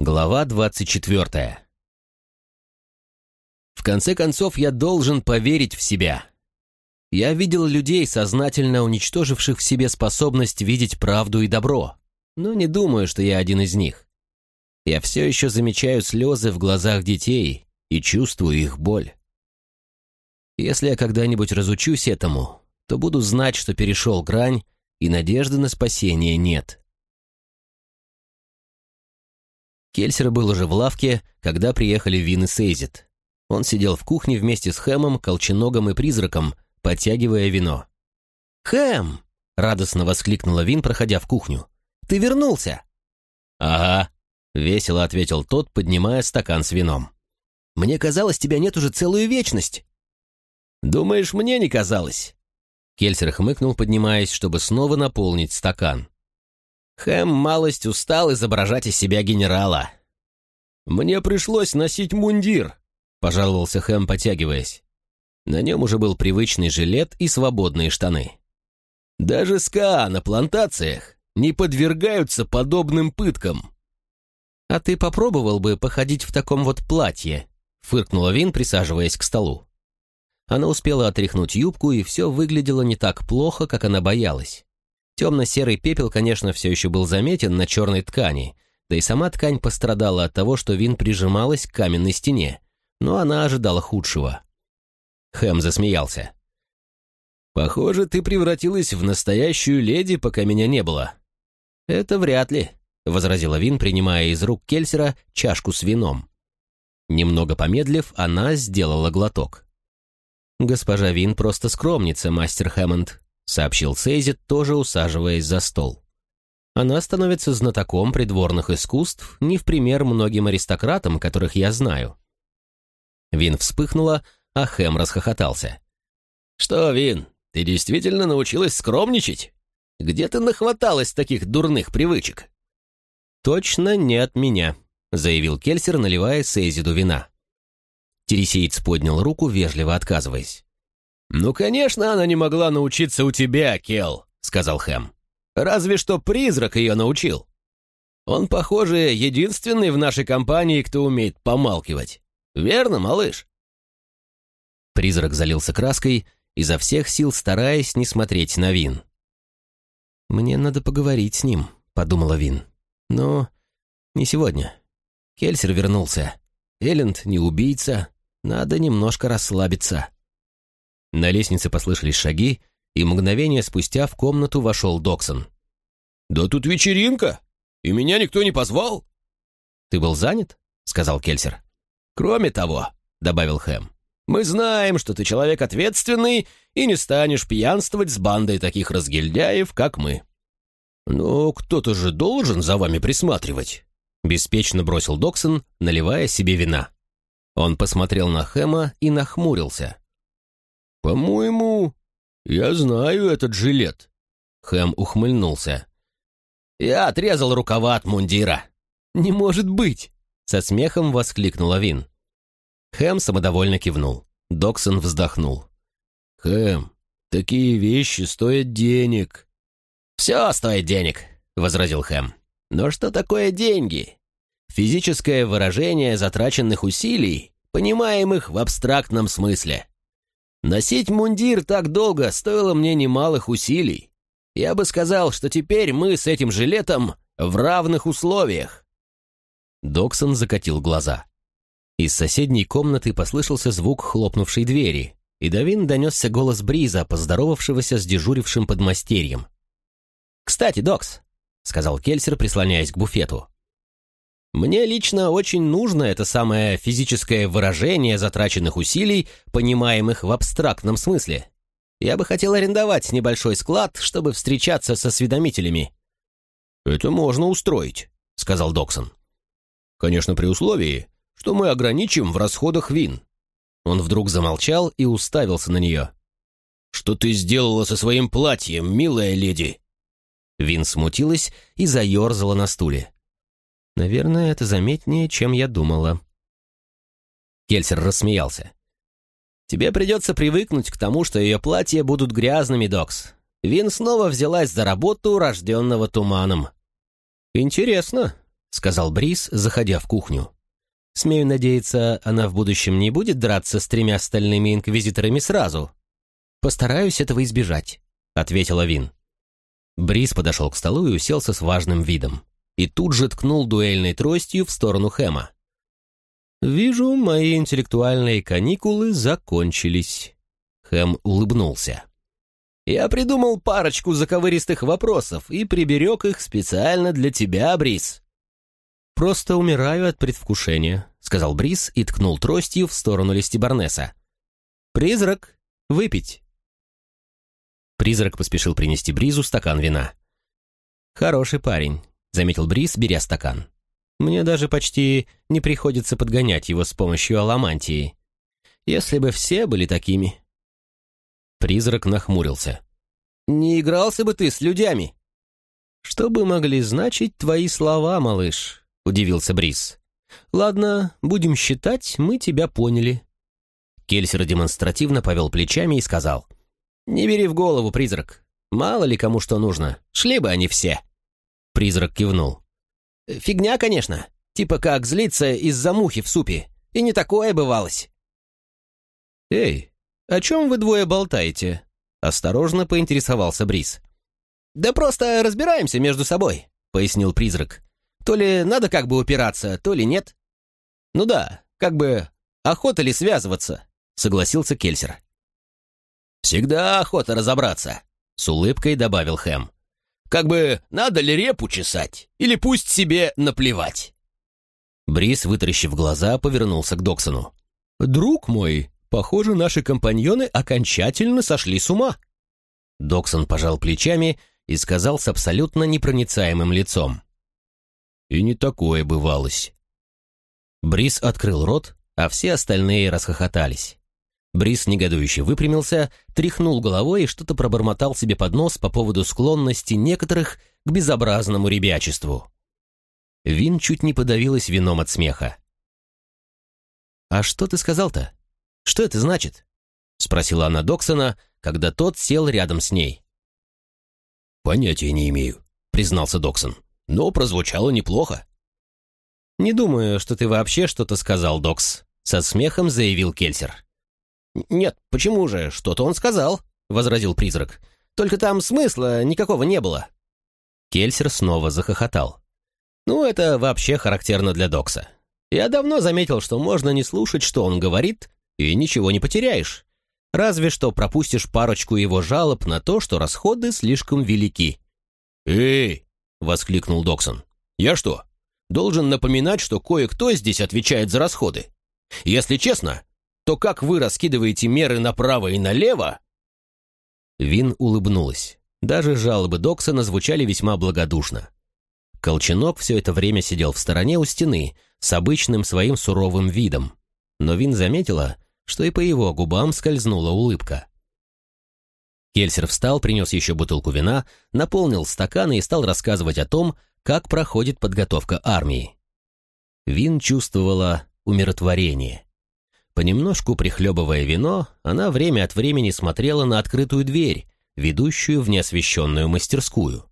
Глава 24 В конце концов, я должен поверить в себя. Я видел людей, сознательно уничтоживших в себе способность видеть правду и добро, но не думаю, что я один из них. Я все еще замечаю слезы в глазах детей и чувствую их боль. Если я когда-нибудь разучусь этому, то буду знать, что перешел грань, и надежды на спасение нет. Кельсер был уже в лавке, когда приехали Вин и Сейзит. Он сидел в кухне вместе с Хэмом, Колченогом и Призраком, подтягивая вино. «Хэм!» — радостно воскликнула Вин, проходя в кухню. «Ты вернулся!» «Ага», — весело ответил тот, поднимая стакан с вином. «Мне казалось, тебя нет уже целую вечность». «Думаешь, мне не казалось?» Кельсер хмыкнул, поднимаясь, чтобы снова наполнить стакан. Хэм малость устал изображать из себя генерала. «Мне пришлось носить мундир», — пожаловался Хэм, потягиваясь. На нем уже был привычный жилет и свободные штаны. «Даже СКА на плантациях не подвергаются подобным пыткам». «А ты попробовал бы походить в таком вот платье?» — фыркнула Вин, присаживаясь к столу. Она успела отряхнуть юбку, и все выглядело не так плохо, как она боялась. Темно-серый пепел, конечно, все еще был заметен на черной ткани, да и сама ткань пострадала от того, что Вин прижималась к каменной стене, но она ожидала худшего. Хэм засмеялся. «Похоже, ты превратилась в настоящую леди, пока меня не было». «Это вряд ли», — возразила Вин, принимая из рук Кельсера чашку с вином. Немного помедлив, она сделала глоток. «Госпожа Вин просто скромница, мастер Хэммонд сообщил Сейзит, тоже усаживаясь за стол. Она становится знатоком придворных искусств, не в пример многим аристократам, которых я знаю. Вин вспыхнула, а Хэм расхохотался. «Что, Вин, ты действительно научилась скромничать? Где ты нахваталась таких дурных привычек?» «Точно не от меня», — заявил Кельсер, наливая Сейзиду вина. Тересиец поднял руку, вежливо отказываясь. «Ну, конечно, она не могла научиться у тебя, Кел», — сказал Хэм. «Разве что призрак ее научил. Он, похоже, единственный в нашей компании, кто умеет помалкивать. Верно, малыш?» Призрак залился краской, изо всех сил стараясь не смотреть на Вин. «Мне надо поговорить с ним», — подумала Вин. «Но не сегодня. Кельсер вернулся. Элленд не убийца. Надо немножко расслабиться». На лестнице послышались шаги, и мгновение спустя в комнату вошел Доксон. «Да тут вечеринка, и меня никто не позвал». «Ты был занят?» — сказал Кельсер. «Кроме того», — добавил Хэм, «мы знаем, что ты человек ответственный и не станешь пьянствовать с бандой таких разгильдяев, как мы». «Но кто-то же должен за вами присматривать», — беспечно бросил Доксон, наливая себе вина. Он посмотрел на Хэма и нахмурился. «По-моему, я знаю этот жилет». Хэм ухмыльнулся. «Я отрезал рукава от мундира». «Не может быть!» — со смехом воскликнула Вин. Хэм самодовольно кивнул. Доксон вздохнул. «Хэм, такие вещи стоят денег». «Все стоит денег», — возразил Хэм. «Но что такое деньги? Физическое выражение затраченных усилий, понимаемых в абстрактном смысле. Носить мундир так долго стоило мне немалых усилий. Я бы сказал, что теперь мы с этим жилетом в равных условиях. Доксон закатил глаза. Из соседней комнаты послышался звук хлопнувшей двери, и до Вин донесся голос Бриза, поздоровавшегося с дежурившим подмастерьем. «Кстати, Докс», — сказал Кельсер, прислоняясь к буфету, мне лично очень нужно это самое физическое выражение затраченных усилий, понимаемых в абстрактном смысле. Я бы хотел арендовать небольшой склад, чтобы встречаться со осведомителями». «Это можно устроить», — сказал Доксон. «Конечно, при условии, что мы ограничим в расходах вин». Он вдруг замолчал и уставился на нее. «Что ты сделала со своим платьем, милая леди?» Вин смутилась и заерзала на стуле. Наверное, это заметнее, чем я думала. Кельсер рассмеялся. «Тебе придется привыкнуть к тому, что ее платья будут грязными, Докс. Вин снова взялась за работу, рожденного туманом». «Интересно», — сказал Брис, заходя в кухню. «Смею надеяться, она в будущем не будет драться с тремя остальными инквизиторами сразу». «Постараюсь этого избежать», — ответила Вин. Брис подошел к столу и уселся с важным видом. И тут же ткнул дуэльной тростью в сторону Хэма. «Вижу, мои интеллектуальные каникулы закончились». Хэм улыбнулся. «Я придумал парочку заковыристых вопросов и приберег их специально для тебя, Брис». «Просто умираю от предвкушения», — сказал Брис и ткнул тростью в сторону Листибарнеса. «Призрак, выпить». Призрак поспешил принести Бризу стакан вина. «Хороший парень», — заметил Бриз, беря стакан. «Мне даже почти не приходится подгонять его с помощью аламантии. Если бы все были такими». Призрак нахмурился. «Не игрался бы ты с людьми?» «Что бы могли значить твои слова, малыш?» — удивился Бриз. «Ладно, будем считать, мы тебя поняли». Кельсер демонстративно повел плечами и сказал — «Не бери в голову, призрак. Мало ли кому что нужно. Шли бы они все». Призрак кивнул. «Фигня, конечно. Типа как злиться из-за мухи в супе. И не такое бывалось». «Эй, о чем вы двое болтаете?» Осторожно поинтересовался Бриз. «Да просто разбираемся между собой», — пояснил призрак. «То ли надо как бы упираться, то ли нет». «Ну да, как бы охота ли связываться», — согласился Кельсер. «Всегда охота разобраться», — с улыбкой добавил Хэм. «Как бы надо ли репу чесать, или пусть себе наплевать?» Брис, вытаращив глаза, повернулся к Доксону. «Друг мой, похоже, наши компаньоны окончательно сошли с ума». Доксон пожал плечами и сказал с абсолютно непроницаемым лицом. «И не такое бывалось». Брис открыл рот, а все остальные расхохотались. Брис негодующе выпрямился, тряхнул головой и что-то пробормотал себе под нос по поводу склонности некоторых к безобразному ребячеству. Вин чуть не подавилась вином от смеха. «А что ты сказал-то? Что это значит?» — спросила она Доксона, когда тот сел рядом с ней. «Понятия не имею», — признался Доксон, — «но прозвучало неплохо». «Не думаю, что ты вообще что-то сказал, Докс», — со смехом заявил Кельсер. «Нет, почему же? Что-то он сказал», — возразил призрак. «Только там смысла никакого не было». Кельсер снова захохотал. «Ну, это вообще характерно для Докса. Я давно заметил, что можно не слушать, что он говорит, и ничего не потеряешь. Разве что пропустишь парочку его жалоб на то, что расходы слишком велики». «Эй!» — воскликнул Доксон. «Я что, должен напоминать, что кое-кто здесь отвечает за расходы? Если честно, то как вы раскидываете меры направо и налево?» Вин улыбнулась. Даже жалобы Доксона звучали весьма благодушно. Колченок все это время сидел в стороне у стены с обычным своим суровым видом, но Вин заметила, что и по его губам скользнула улыбка. Кельсер встал, принес еще бутылку вина, наполнил стаканы и стал рассказывать о том, как проходит подготовка армии. Вин чувствовала умиротворение. Понемножку прихлебывая вино, она время от времени смотрела на открытую дверь, ведущую в неосвещенную мастерскую.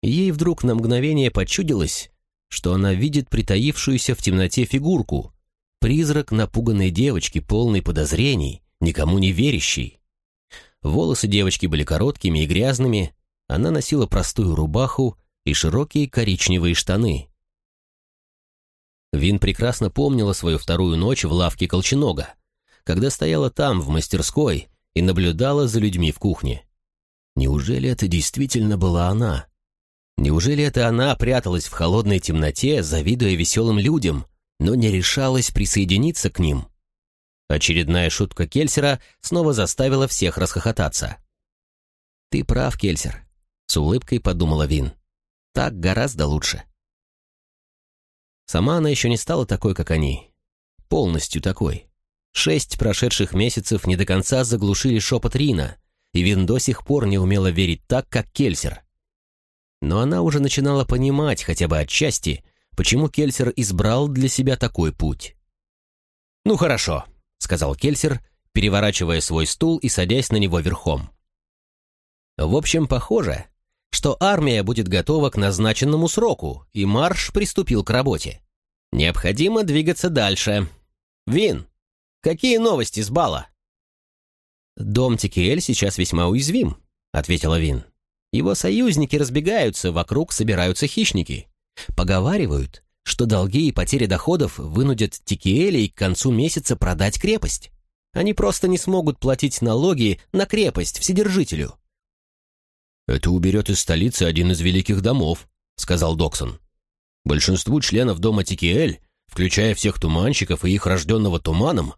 Ей вдруг на мгновение почудилось, что она видит притаившуюся в темноте фигурку, призрак напуганной девочки, полной подозрений, никому не верящей. Волосы девочки были короткими и грязными, она носила простую рубаху и широкие коричневые штаны. Вин прекрасно помнила свою вторую ночь в лавке Колченога, когда стояла там, в мастерской, и наблюдала за людьми в кухне. Неужели это действительно была она? Неужели это она пряталась в холодной темноте, завидуя веселым людям, но не решалась присоединиться к ним? Очередная шутка Кельсера снова заставила всех расхохотаться. «Ты прав, Кельсер», — с улыбкой подумала Вин. «Так гораздо лучше». Сама она еще не стала такой, как они. Полностью такой. Шесть прошедших месяцев не до конца заглушили шепот Рина, и Вин до сих пор не умела верить так, как Кельсер. Но она уже начинала понимать, хотя бы отчасти, почему Кельсер избрал для себя такой путь. «Ну хорошо», — сказал Кельсер, переворачивая свой стул и садясь на него верхом. «В общем, похоже, что армия будет готова к назначенному сроку, и марш приступил к работе. Необходимо двигаться дальше. Вин, какие новости с бала? «Дом Тикиэль сейчас весьма уязвим», — ответила Вин. «Его союзники разбегаются, вокруг собираются хищники. Поговаривают, что долги и потери доходов вынудят Тикиэлей к концу месяца продать крепость. Они просто не смогут платить налоги на крепость Вседержителю. «Это уберет из столицы один из великих домов», — сказал Доксон. «Большинству членов дома Тикиэль, включая всех туманщиков и их рожденного туманом,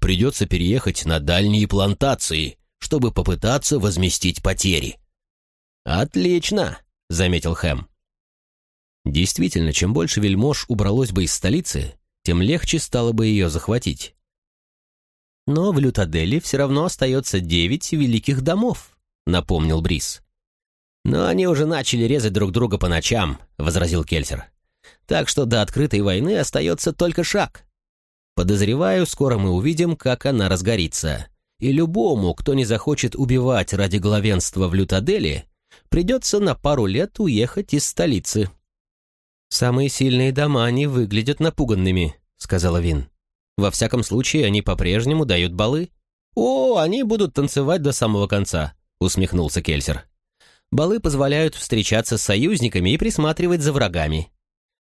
придется переехать на дальние плантации, чтобы попытаться возместить потери». «Отлично», — заметил Хэм. Действительно, чем больше вельмож убралось бы из столицы, тем легче стало бы ее захватить. «Но в Лютаделе все равно остается девять великих домов», — напомнил Брис. «Но они уже начали резать друг друга по ночам», — возразил Кельсер. «Так что до открытой войны остается только шаг. Подозреваю, скоро мы увидим, как она разгорится. И любому, кто не захочет убивать ради главенства в Лютаделе, придется на пару лет уехать из столицы». «Самые сильные дома не выглядят напуганными», — сказала Вин. Во всяком случае, они по-прежнему дают балы. «О, они будут танцевать до самого конца», — усмехнулся Кельсер. «Балы позволяют встречаться с союзниками и присматривать за врагами.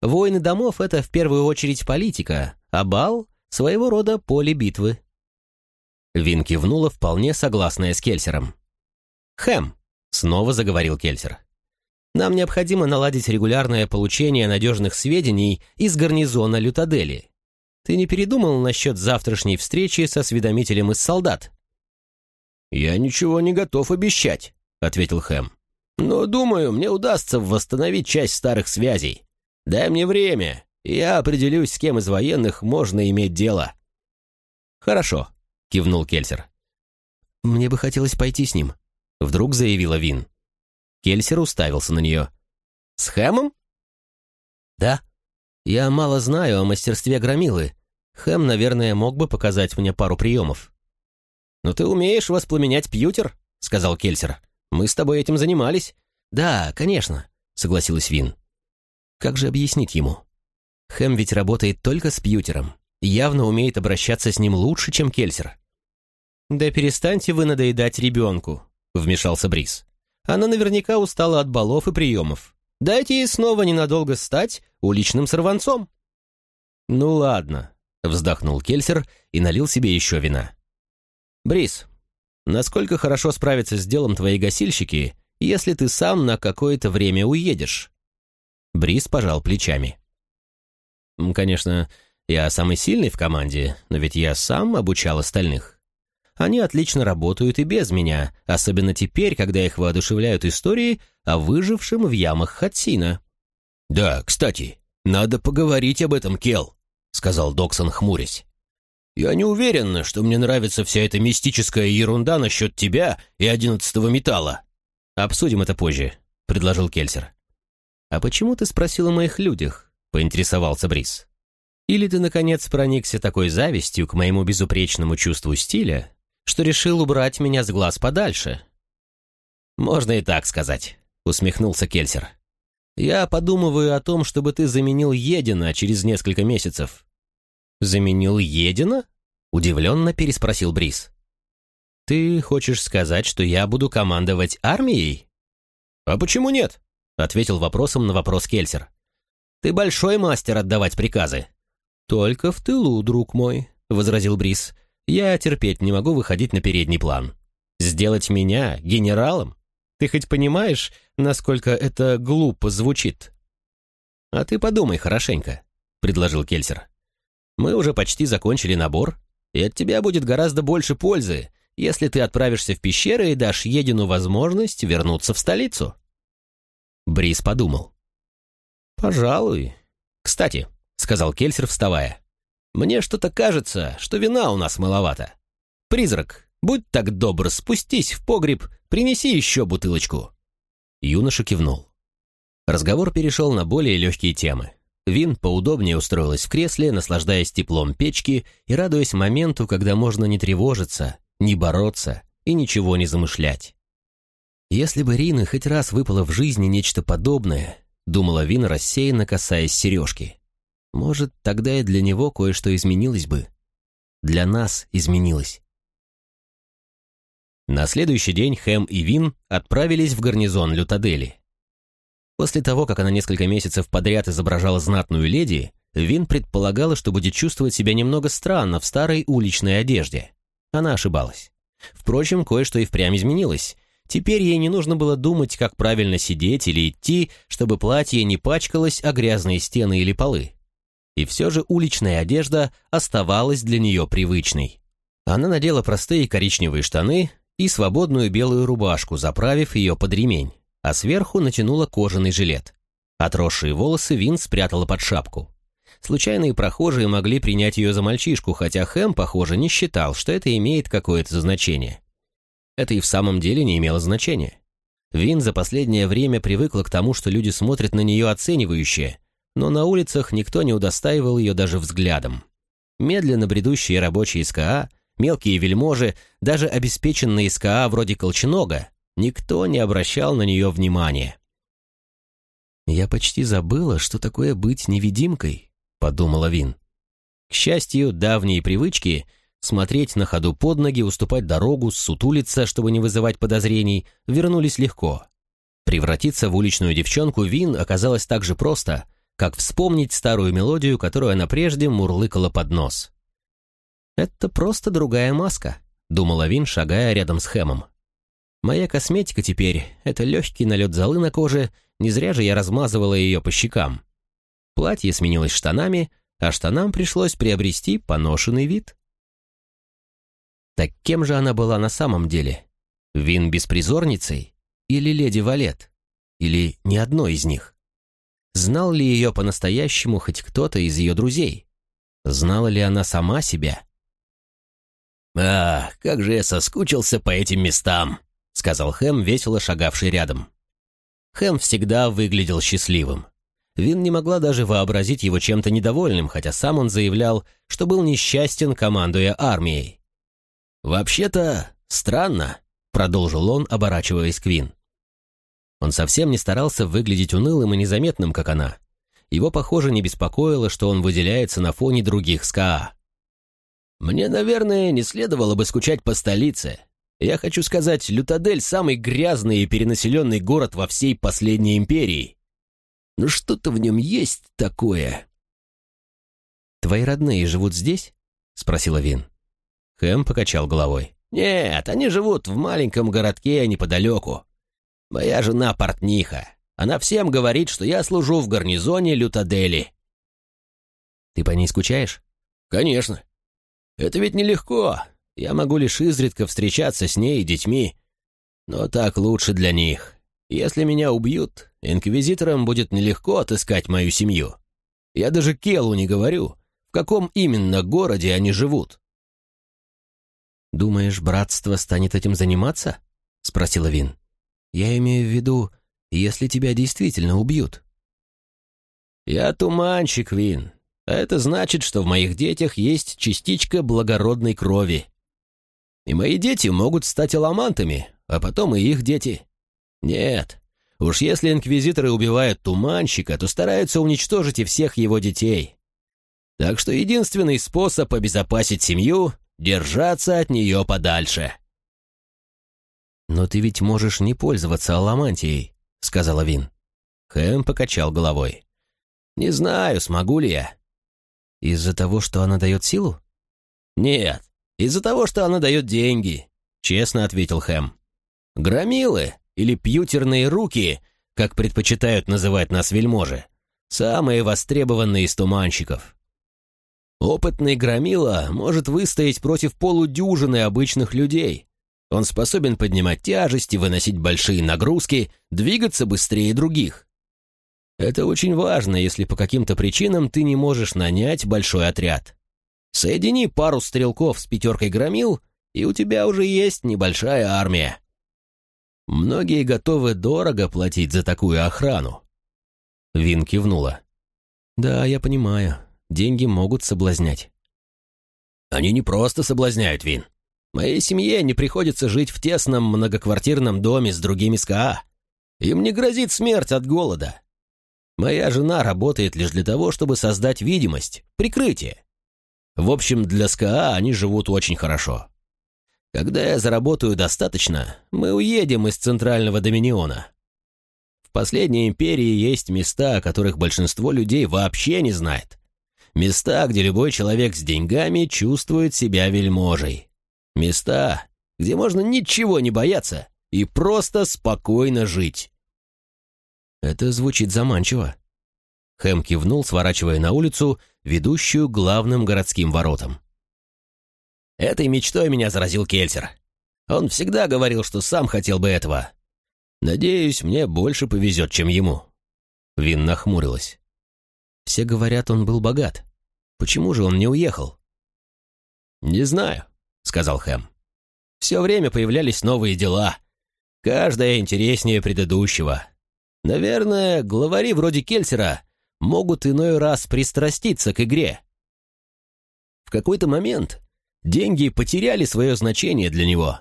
Войны домов — это в первую очередь политика, а бал — своего рода поле битвы». Вин кивнула, вполне согласная с Кельсером. «Хэм», — снова заговорил Кельсер. «Нам необходимо наладить регулярное получение надежных сведений из гарнизона Лютадели. Ты не передумал насчет завтрашней встречи со осведомителем из солдат?» «Я ничего не готов обещать», — ответил Хэм. «Но, думаю, мне удастся восстановить часть старых связей. Дай мне время, и я определюсь, с кем из военных можно иметь дело». «Хорошо», — кивнул Кельсер. «Мне бы хотелось пойти с ним», — вдруг заявила Вин. Кельсер уставился на нее. «С Хэмом?» «Да. Я мало знаю о мастерстве громилы, Хэм, наверное, мог бы показать мне пару приемов. «Но ты умеешь воспламенять пьютер?» — сказал Кельсер. «Мы с тобой этим занимались». «Да, конечно», — согласилась Вин. «Как же объяснить ему? Хэм ведь работает только с пьютером явно умеет обращаться с ним лучше, чем Кельсер». «Да перестаньте вы надоедать ребенку», — вмешался Брис. «Она наверняка устала от балов и приемов. Дайте ей снова ненадолго стать уличным сорванцом». «Ну ладно», Вздохнул Кельсер и налил себе еще вина. «Брис, насколько хорошо справятся с делом твои гасильщики, если ты сам на какое-то время уедешь?» Брис пожал плечами. «Конечно, я самый сильный в команде, но ведь я сам обучал остальных. Они отлично работают и без меня, особенно теперь, когда их воодушевляют истории о выжившем в ямах Хатсина». «Да, кстати, надо поговорить об этом, Кел», — сказал Доксон, хмурясь. «Я не уверен, что мне нравится вся эта мистическая ерунда насчет тебя и одиннадцатого металла». «Обсудим это позже», — предложил Кельсер. «А почему ты спросил о моих людях?» — поинтересовался Брис. «Или ты, наконец, проникся такой завистью к моему безупречному чувству стиля, что решил убрать меня с глаз подальше?» «Можно и так сказать», — усмехнулся Кельсер. Я подумываю о том, чтобы ты заменил Едина через несколько месяцев». «Заменил Едина?» — удивленно переспросил Брис. «Ты хочешь сказать, что я буду командовать армией?» «А почему нет?» — ответил вопросом на вопрос Кельсер. «Ты большой мастер отдавать приказы». «Только в тылу, друг мой», — возразил Брис. «Я терпеть не могу выходить на передний план. Сделать меня генералом? Ты хоть понимаешь, насколько это глупо звучит. «А ты подумай хорошенько», — предложил Кельсер. «Мы уже почти закончили набор, и от тебя будет гораздо больше пользы, если ты отправишься в пещеры и дашь Едину возможность вернуться в столицу». Брис подумал. «Пожалуй. Кстати», — сказал Кельсер, вставая, «мне что-то кажется, что вина у нас маловато. Призрак, будь так добр, спустись в погреб, принеси еще бутылочку». Юноша кивнул. Разговор перешел на более легкие темы. Вин поудобнее устроилась в кресле, наслаждаясь теплом печки и радуясь моменту, когда можно не тревожиться, не бороться и ничего не замышлять. Если бы Рины хоть раз выпало в жизни нечто подобное, думала Вин, рассеянно касаясь сережки. Может, тогда и для него кое-что изменилось бы. Для нас изменилось. На следующий день Хэм и Вин отправились в гарнизон Лютадели. После того, как она несколько месяцев подряд изображала знатную леди, Вин предполагала, что будет чувствовать себя немного странно в старой уличной одежде. Она ошибалась. Впрочем, кое-что и впрямь изменилось. Теперь ей не нужно было думать, как правильно сидеть или идти, чтобы платье не пачкалось о грязные стены или полы. И все же уличная одежда оставалась для нее привычной. Она надела простые коричневые штаны и свободную белую рубашку, заправив ее под ремень, а сверху натянула кожаный жилет. Отросшие волосы Вин спрятала под шапку. Случайные прохожие могли принять ее за мальчишку, хотя Хэм, похоже, не считал, что это имеет какое-то значение. Это и в самом деле не имело значения. Вин за последнее время привыкла к тому, что люди смотрят на нее оценивающе, но на улицах никто не удостаивал ее даже взглядом. Медленно бредущие рабочие СКА, мелкие вельможи, даже обеспеченные СКА вроде Колченога, никто не обращал на нее внимания. «Я почти забыла, что такое быть невидимкой», — подумала Вин. К счастью, давние привычки — смотреть на ходу под ноги, уступать дорогу, сутулиться, чтобы не вызывать подозрений — вернулись легко. Превратиться в уличную девчонку Вин оказалось так же просто, как вспомнить старую мелодию, которую она прежде мурлыкала под нос. «Это просто другая маска», — думала Вин, шагая рядом с Хэмом. «Моя косметика теперь — это легкий налет золы на коже, не зря же я размазывала ее по щекам. Платье сменилось штанами, а штанам пришлось приобрести поношенный вид. Так кем же она была на самом деле? Вин-беспризорницей? Или леди Валет? Или ни одной из них? Знал ли ее по-настоящему хоть кто-то из ее друзей? Знала ли она сама себя? «Ах, как же я соскучился по этим местам!» — сказал Хэм, весело шагавший рядом. Хэм всегда выглядел счастливым. Вин не могла даже вообразить его чем-то недовольным, хотя сам он заявлял, что был несчастен, командуя армией. «Вообще-то странно», — продолжил он, оборачиваясь к Вин. Он совсем не старался выглядеть унылым и незаметным, как она. Его, похоже, не беспокоило, что он выделяется на фоне других СКА. «Мне, наверное, не следовало бы скучать по столице. Я хочу сказать, Лютадель — самый грязный и перенаселенный город во всей последней империи. Но что-то в нем есть такое. «Твои родные живут здесь?» — спросила Вин. Хэм покачал головой. «Нет, они живут в маленьком городке неподалеку. Моя жена портниха. Она всем говорит, что я служу в гарнизоне Лютадели». «Ты по ней скучаешь?» «Конечно. Это ведь нелегко. Я могу лишь изредка встречаться с ней и детьми. Но так лучше для них. Если меня убьют, инквизиторам будет нелегко отыскать мою семью. Я даже Келу не говорю, в каком именно городе они живут. «Думаешь, братство станет этим заниматься?» — спросила Вин. «Я имею в виду, если тебя действительно убьют». «Я туманщик, Вин. А это значит, что в моих детях есть частичка благородной крови. И мои дети могут стать аламантами, а потом и их дети. Нет, уж если инквизиторы убивают туманщика, то стараются уничтожить и всех его детей. Так что единственный способ обезопасить семью — держаться от нее подальше. «Но ты ведь можешь не пользоваться аламантией», — сказала Вин. Хэм покачал головой. «Не знаю, смогу ли я». «Из-за того, что она дает силу?» «Нет, из-за того, что она дает деньги», — честно ответил Хэм. «Громилы или пьютерные руки, как предпочитают называть нас вельможи, самые востребованные из туманщиков. Опытный громила может выстоять против полудюжины обычных людей. Он способен поднимать тяжести, выносить большие нагрузки, двигаться быстрее других. Это очень важно, если по каким-то причинам ты не можешь нанять большой отряд. Соедини пару стрелков с пятеркой громил, и у тебя уже есть небольшая армия. Многие готовы дорого платить за такую охрану. Вин кивнула. Да, я понимаю. Деньги могут соблазнять. Они не просто соблазняют, Вин. Моей семье не приходится жить в тесном многоквартирном доме с другими СКА. Им не грозит смерть от голода. Моя жена работает лишь для того, чтобы создать видимость, прикрытие. В общем, для СКА они живут очень хорошо. Когда я заработаю достаточно, мы уедем из Центрального Доминиона. В последней империи есть места, о которых большинство людей вообще не знает. Места, где любой человек с деньгами чувствует себя вельможей. Места, где можно ничего не бояться и просто спокойно жить. Это звучит заманчиво. Хэм кивнул, сворачивая на улицу, ведущую главным городским воротам. Этой мечтой меня заразил Кельсер. Он всегда говорил, что сам хотел бы этого. Надеюсь, мне больше повезет, чем ему. Вин нахмурилась. Все говорят, он был богат. Почему же он не уехал? «Не знаю», — сказал Хэм. «Все время появлялись новые дела. Каждая интереснее предыдущего. Наверное, главари вроде Кельсера могут иной раз пристраститься к игре. В какой-то момент деньги потеряли свое значение для него.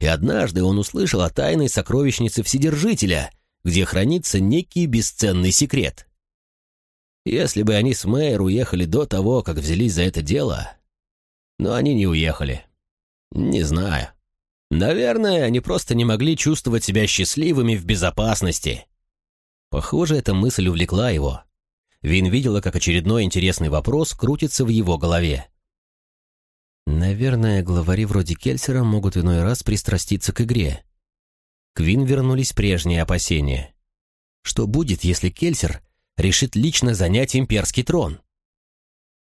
И однажды он услышал о тайной сокровищнице Вседержителя, где хранится некий бесценный секрет. Если бы они с Мэйр уехали до того, как взялись за это дело... Но они не уехали. Не знаю. Наверное, они просто не могли чувствовать себя счастливыми в безопасности. Похоже, эта мысль увлекла его. Вин видела, как очередной интересный вопрос крутится в его голове. Наверное, главари вроде Кельсера могут иной раз пристраститься к игре. К Вин вернулись прежние опасения. Что будет, если Кельсер решит лично занять имперский трон?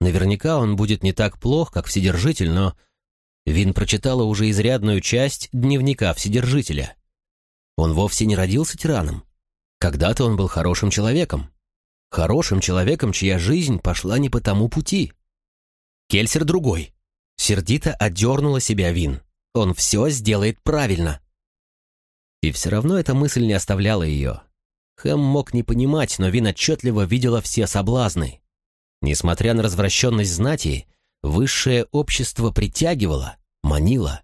Наверняка он будет не так плох, как Вседержитель, но... Вин прочитала уже изрядную часть дневника Вседержителя. Он вовсе не родился тираном. Когда-то он был хорошим человеком. Хорошим человеком, чья жизнь пошла не по тому пути. Кельсер другой. Сердито отдернула себя Вин. Он все сделает правильно. И все равно эта мысль не оставляла ее. Хэм мог не понимать, но Вин отчетливо видела все соблазны. Несмотря на развращенность знати, высшее общество притягивало, манило.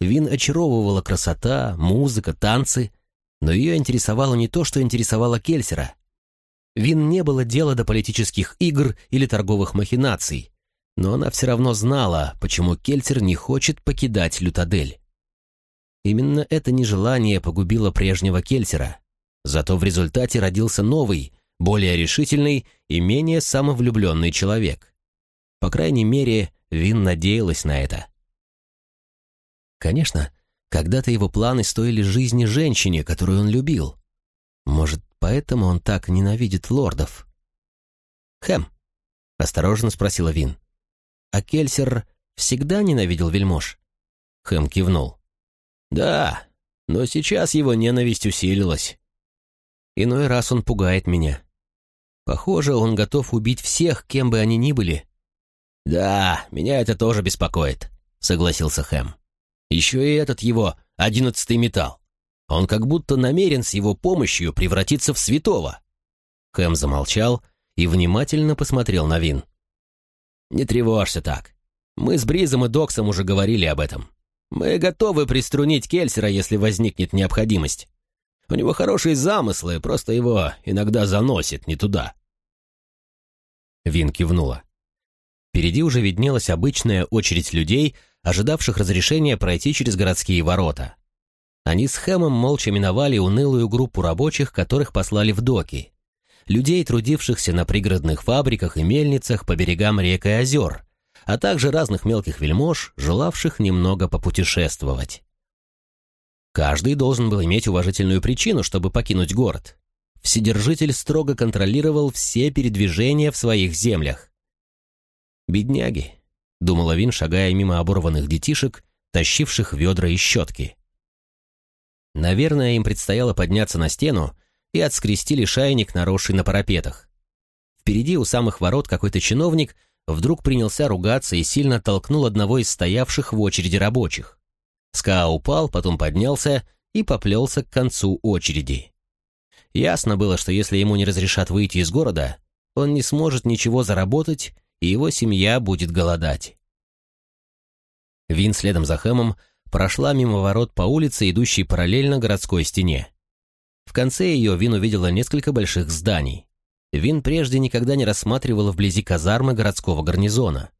Вин очаровывала красота, музыка, танцы, но ее интересовало не то, что интересовало Кельсера. Вин не было дела до политических игр или торговых махинаций, но она все равно знала, почему Кельсер не хочет покидать Лютадель. Именно это нежелание погубило прежнего Кельсера. Зато в результате родился новый, более решительный и менее самовлюбленный человек. По крайней мере, Вин надеялась на это. Конечно, когда-то его планы стоили жизни женщине, которую он любил. Может, поэтому он так ненавидит лордов? «Хэм», — осторожно спросила Вин, — «а Кельсер всегда ненавидел вельмож?» Хэм кивнул. «Да, но сейчас его ненависть усилилась. Иной раз он пугает меня. Похоже, он готов убить всех, кем бы они ни были». «Да, меня это тоже беспокоит», — согласился Хэм. «Еще и этот его одиннадцатый металл. Он как будто намерен с его помощью превратиться в святого. Хэм замолчал и внимательно посмотрел на Вин. «Не тревожься так. Мы с Бризом и Доксом уже говорили об этом. Мы готовы приструнить Кельсера, если возникнет необходимость. У него хорошие замыслы, просто его иногда заносит не туда». Вин кивнула. Впереди уже виднелась обычная очередь людей, ожидавших разрешения пройти через городские ворота. Они с Хэмом молча миновали унылую группу рабочих, которых послали в доки. Людей, трудившихся на пригородных фабриках и мельницах по берегам рек и озер, а также разных мелких вельмож, желавших немного попутешествовать. Каждый должен был иметь уважительную причину, чтобы покинуть город. Вседержитель строго контролировал все передвижения в своих землях. «Бедняги», — думала Вин, шагая мимо оборванных детишек, тащивших ведра и щетки. Наверное, им предстояло подняться на стену и отскрести лишайник, наросший на парапетах. Впереди у самых ворот какой-то чиновник вдруг принялся ругаться и сильно толкнул одного из стоявших в очереди рабочих. Ска упал, потом поднялся и поплелся к концу очереди. Ясно было, что если ему не разрешат выйти из города, он не сможет ничего заработать, и его семья будет голодать. Вин следом за Хэмом прошла мимо ворот по улице, идущей параллельно городской стене. В конце ее Вин увидела несколько больших зданий. Вин прежде никогда не рассматривала вблизи казармы городского гарнизона.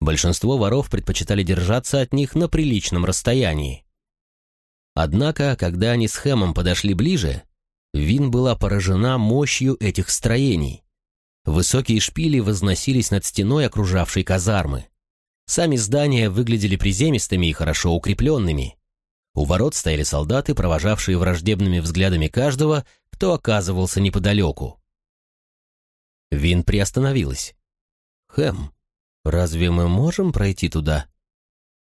Большинство воров предпочитали держаться от них на приличном расстоянии. Однако, когда они с Хэмом подошли ближе, Вин была поражена мощью этих строений. Высокие шпили возносились над стеной окружавшей казармы. Сами здания выглядели приземистыми и хорошо укрепленными. У ворот стояли солдаты, провожавшие враждебными взглядами каждого, кто оказывался неподалеку. Вин приостановилась. «Хэм, разве мы можем пройти туда?»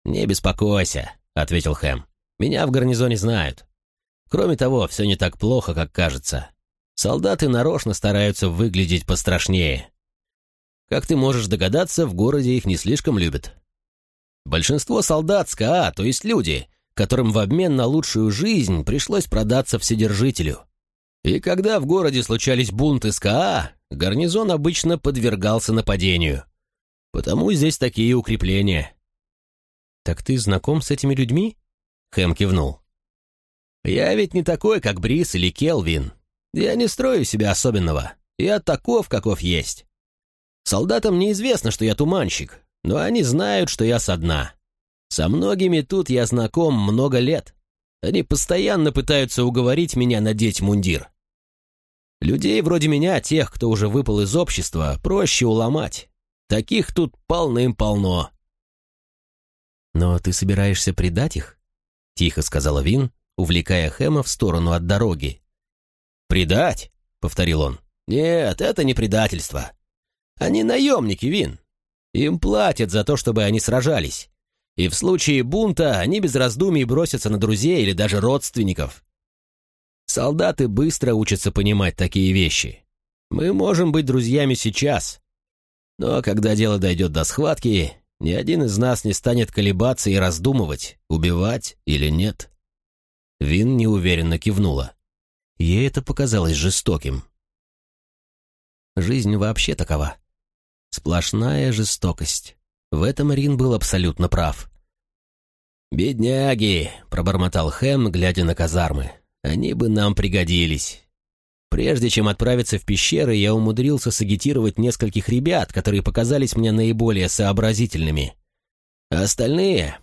«Не беспокойся», — ответил Хэм. «Меня в гарнизоне знают. Кроме того, все не так плохо, как кажется. Солдаты нарочно стараются выглядеть пострашнее. Как ты можешь догадаться, в городе их не слишком любят. Большинство солдат СКА, то есть люди, которым в обмен на лучшую жизнь пришлось продаться Вседержителю. И когда в городе случались бунты СКА, гарнизон обычно подвергался нападению. Потому здесь такие укрепления. «Так ты знаком с этими людьми?» Хэм кивнул. «Я ведь не такой, как Брис или Келвин. Я не строю себя особенного. Я таков, каков есть. Солдатам неизвестно, что я туманщик, но они знают, что я со дна. Со многими тут я знаком много лет. Они постоянно пытаются уговорить меня надеть мундир. Людей вроде меня, тех, кто уже выпал из общества, проще уломать. Таких тут полным-полно. «Но ты собираешься предать их?» — тихо сказала Вин, увлекая Хэма в сторону от дороги. «Предать?» — повторил он. «Нет, это не предательство. Они наемники, Вин. Им платят за то, чтобы они сражались. И в случае бунта они без раздумий бросятся на друзей или даже родственников. Солдаты быстро учатся понимать такие вещи. Мы можем быть друзьями сейчас. Но когда дело дойдет до схватки, ни один из нас не станет колебаться и раздумывать, убивать или нет. Вин неуверенно кивнула. Ей это показалось жестоким. Жизнь вообще такова. Сплошная жестокость. В этом Рин был абсолютно прав. «Бедняги!» — пробормотал Хэм, глядя на казармы. «Они бы нам пригодились. Прежде чем отправиться в пещеры, я умудрился сагитировать нескольких ребят, которые показались мне наиболее сообразительными. А остальные...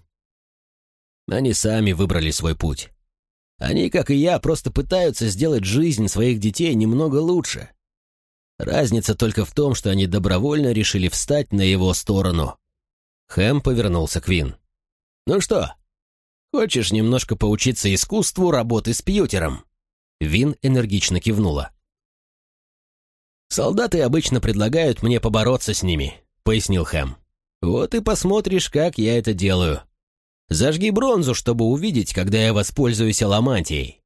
Они сами выбрали свой путь. Они, как и я, просто пытаются сделать жизнь своих детей немного лучше. Разница только в том, что они добровольно решили встать на его сторону. Хэм повернулся к Вин. «Ну что, хочешь немножко поучиться искусству работы с пьютером?» Вин энергично кивнула. «Солдаты обычно предлагают мне побороться с ними», — пояснил Хэм. «Вот и посмотришь, как я это делаю. Зажги бронзу, чтобы увидеть, когда я воспользуюсь аламантией.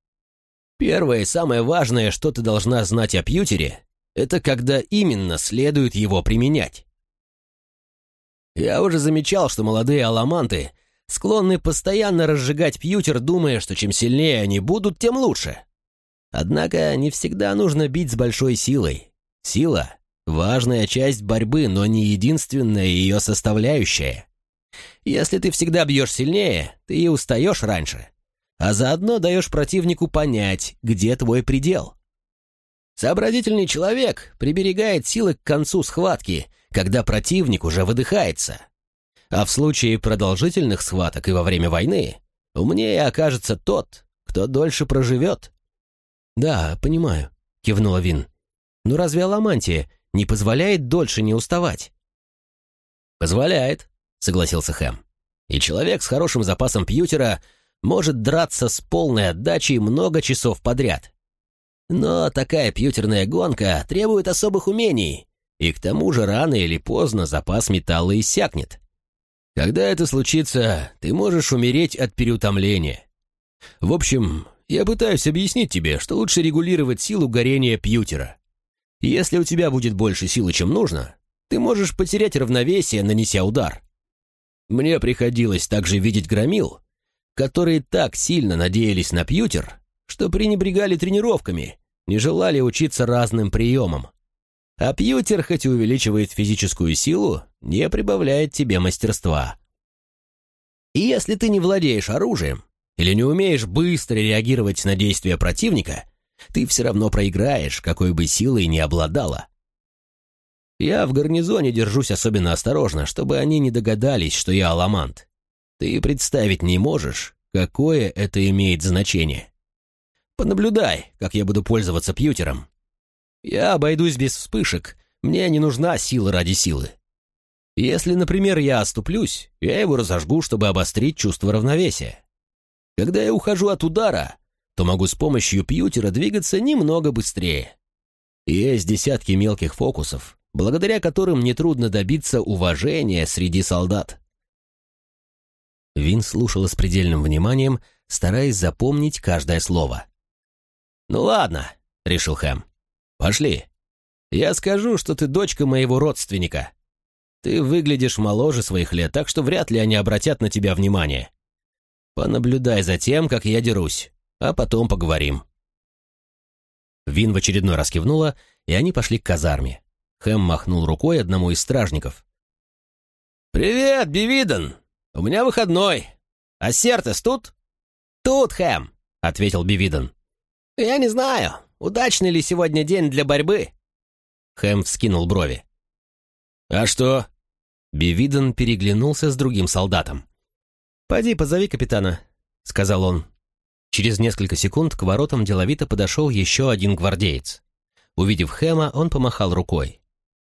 Первое и самое важное, что ты должна знать о пьютере, это когда именно следует его применять. Я уже замечал, что молодые аламанты склонны постоянно разжигать пьютер, думая, что чем сильнее они будут, тем лучше. Однако не всегда нужно бить с большой силой. Сила — важная часть борьбы, но не единственная ее составляющая. Если ты всегда бьешь сильнее, ты и устаешь раньше, а заодно даешь противнику понять, где твой предел. Сообразительный человек приберегает силы к концу схватки, когда противник уже выдыхается. А в случае продолжительных схваток и во время войны умнее окажется тот, кто дольше проживет. «Да, понимаю», — кивнула Вин. «Но разве Аламантия не позволяет дольше не уставать?» «Позволяет», — согласился Хэм. «И человек с хорошим запасом пьютера может драться с полной отдачей много часов подряд. Но такая пьютерная гонка требует особых умений, и к тому же рано или поздно запас металла иссякнет. Когда это случится, ты можешь умереть от переутомления. В общем, я пытаюсь объяснить тебе, что лучше регулировать силу горения пьютера. Если у тебя будет больше силы, чем нужно, ты можешь потерять равновесие, нанеся удар. Мне приходилось также видеть громил, которые так сильно надеялись на пьютер, что пренебрегали тренировками, не желали учиться разным приемам. А пьютер, хоть и увеличивает физическую силу, не прибавляет тебе мастерства. И если ты не владеешь оружием или не умеешь быстро реагировать на действия противника, ты все равно проиграешь, какой бы силой ни обладала. Я в гарнизоне держусь особенно осторожно, чтобы они не догадались, что я аламант. Ты представить не можешь, какое это имеет значение. Понаблюдай, как я буду пользоваться пьютером. Я обойдусь без вспышек, мне не нужна сила ради силы. Если, например, я оступлюсь, я его разожгу, чтобы обострить чувство равновесия. Когда я ухожу от удара, то могу с помощью пьютера двигаться немного быстрее. Есть десятки мелких фокусов, благодаря которым нетрудно добиться уважения среди солдат. Вин слушала с предельным вниманием, стараясь запомнить каждое слово. «Ну ладно», — решил Хэм. «Пошли. Я скажу, что ты дочка моего родственника. Ты выглядишь моложе своих лет, так что вряд ли они обратят на тебя внимание. Понаблюдай за тем, как я дерусь, а потом поговорим». Вин в очередной раз кивнула, и они пошли к казарме. Хэм махнул рукой одному из стражников. «Привет, Бивиден! У меня выходной. А Сертес тут?» «Тут, Хэм», — ответил Бивиден. «Я не знаю, удачный ли сегодня день для борьбы?» Хэм вскинул брови. «А что?» Бивиден переглянулся с другим солдатом. «Пойди позови капитана», — сказал он. Через несколько секунд к воротам деловито подошел еще один гвардеец. Увидев Хэма, он помахал рукой.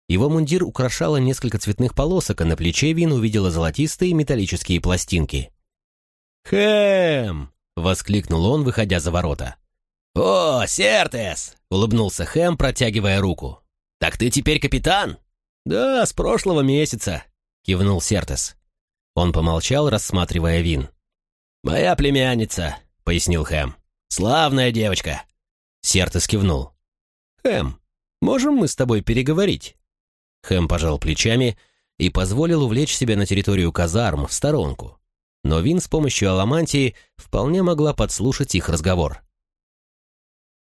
Его мундир украшало несколько цветных полосок, а на плече Вин увидела золотистые металлические пластинки. «Хэм!» — воскликнул он, выходя за ворота. «О, Сертес!» — улыбнулся Хэм, протягивая руку. «Так ты теперь капитан?» «Да, с прошлого месяца», — кивнул Сертес. Он помолчал, рассматривая Вин. «Моя племянница», — пояснил Хэм. «Славная девочка». Сертес кивнул. «Хэм, можем мы с тобой переговорить?» Хэм пожал плечами и позволил увлечь себя на территорию казарм в сторонку. Но Вин с помощью аламантии вполне могла подслушать их разговор.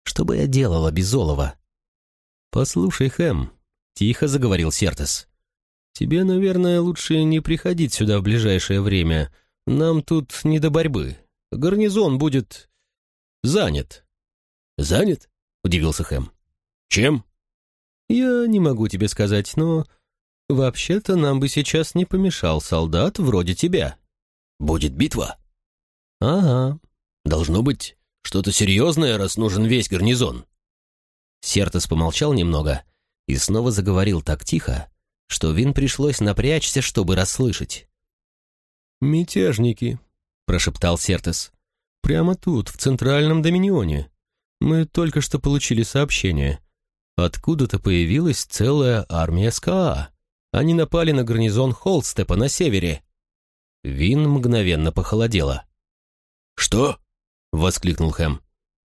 «Что бы я делала без олова?» «Послушай, Хэм», — тихо заговорил Сертес. «Тебе, наверное, лучше не приходить сюда в ближайшее время. Нам тут не до борьбы. Гарнизон будет занят». «Занят?» — удивился Хэм. «Чем?» «Я не могу тебе сказать, но вообще-то нам бы сейчас не помешал солдат вроде тебя». «Будет битва?» «Ага». «Должно быть что-то серьезное, раз нужен весь гарнизон». Сертос помолчал немного и снова заговорил так тихо, что Вин пришлось напрячься, чтобы расслышать. «Мятежники», — прошептал Сертос. «Прямо тут, в Центральном Доминионе. Мы только что получили сообщение. Откуда-то появилась целая армия СКА. Они напали на гарнизон Холстепа на севере. Вин мгновенно похолодела. «Что?» — воскликнул Хэм.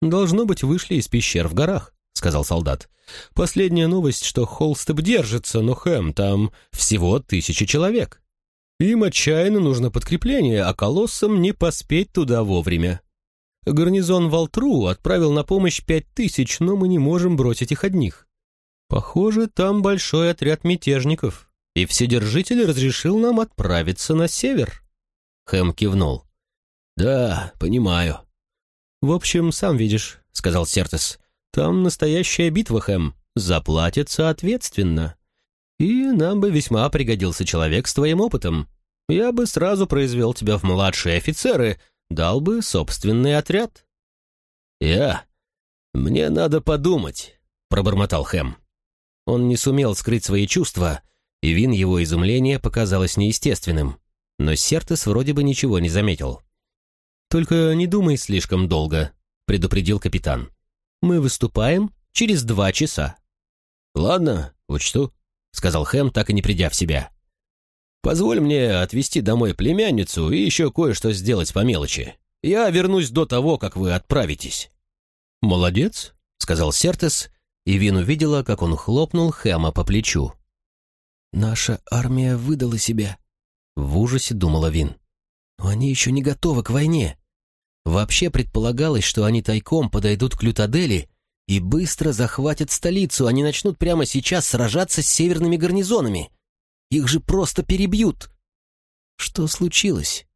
«Должно быть, вышли из пещер в горах», — сказал солдат. «Последняя новость, что Холстеп держится, но Хэм, там всего тысячи человек. Им отчаянно нужно подкрепление, а колоссам не поспеть туда вовремя. Гарнизон Валтру отправил на помощь пять тысяч, но мы не можем бросить их одних. Похоже, там большой отряд мятежников, и Вседержитель разрешил нам отправиться на север». Хэм кивнул. «Да, понимаю». «В общем, сам видишь», — сказал Сертес. «Там настоящая битва, Хэм. Заплатят соответственно. И нам бы весьма пригодился человек с твоим опытом. Я бы сразу произвел тебя в младшие офицеры, дал бы собственный отряд». «Я? Мне надо подумать», — пробормотал Хэм. Он не сумел скрыть свои чувства, и вин его изумления показалось неестественным. Но Сертес вроде бы ничего не заметил. «Только не думай слишком долго», — предупредил капитан. «Мы выступаем через два часа». «Ладно, учту», — сказал Хэм, так и не придя в себя. Позволь мне отвезти домой племянницу и еще кое-что сделать по мелочи. Я вернусь до того, как вы отправитесь». «Молодец», — сказал Сертес, и Вин увидела, как он хлопнул Хэма по плечу. «Наша армия выдала себя», — в ужасе думала Вин. «Но они еще не готовы к войне. Вообще предполагалось, что они тайком подойдут к Лютадели и быстро захватят столицу, они начнут прямо сейчас сражаться с северными гарнизонами. Их же просто перебьют. Что случилось?